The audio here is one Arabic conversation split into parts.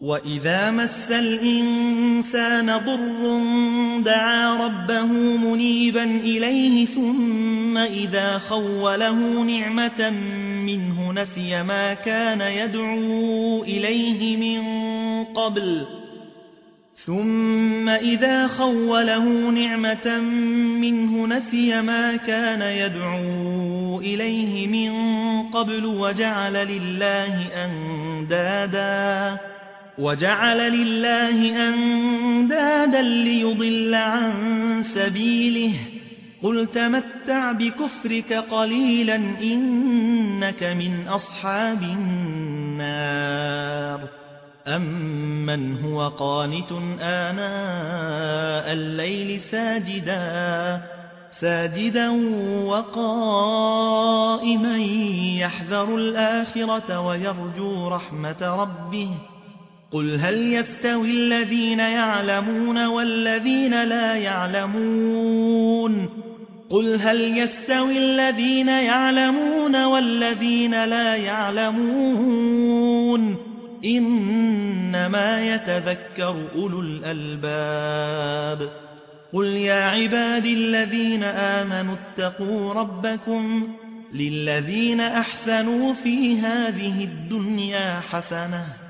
وإذا مس الإنسان ضر دعا ربه منيبا إليه ثم إذا خوله نعمة منه نسي ما كان يدعو إليه من قبل ثم إذا خوله نعمة منه نسي ما كان يدعو إليه من قبل وجعل لله أندادا وجعل لله أندادا ليضل عن سبيله. قل تمتع بكفرك قليلا إنك من أصحاب النار. أمن هو قانت آناء الليل ساجدا؟ ساجدا وقائما يحذر الآخرة ويرجو رحمة ربه. قل هل يستوي الذين يعلمون والذين لا يعلمون قل هل يستوي الذين يعلمون والذين لا يعلمون إنما يتذكر أولو الألباب قل يا عباد الذين آمنوا اتقوا ربكم للذين أحسنوا في هذه الدنيا حسنة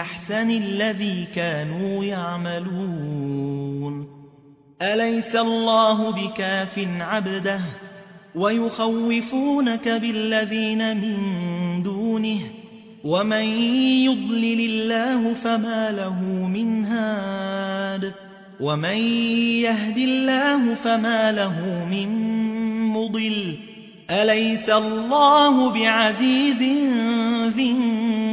بأحسن الذي كانوا يعملون. أليس الله بكاف عبده ويخوفونك بالذين من دونه؟ ومن يضلل الله فما له من هاد؟ ومن يهد الله فما له من مضل؟ أليس الله بعزيز ذي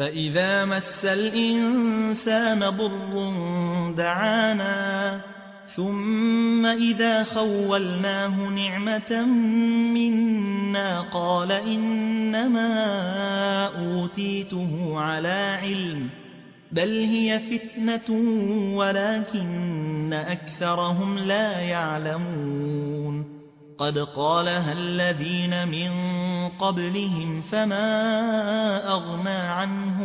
فإذا مس الإنسان ضر دعانا ثم إذا خولناه نعمة منا قال إنما أوتيته على علم بل هي فتنة ولكن أكثرهم لا يعلمون قد قالها الذين من قبلهم فما أغنى عنهم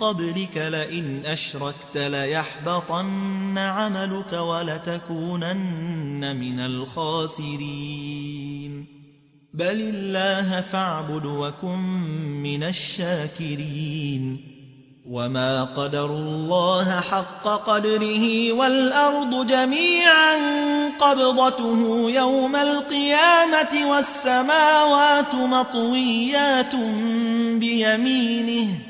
قبلك لئن أشركت ليحبطن عملك ولتكونن من الخاسرين. بل الله فاعبد وكن من الشاكرين. وما قدر الله حق قدره والأرض جميعا قبضته يوم القيامة والسماوات مطويات بيمينه.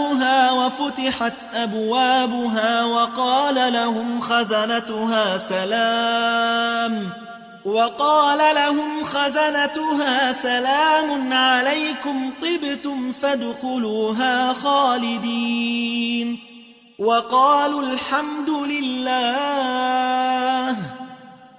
وفتحت أبوابها وقال لهم خزنتها سلام وقال لهم خزنتها سلام عليكم طبتم فادخلوها خالدين وقالوا الحمد لله.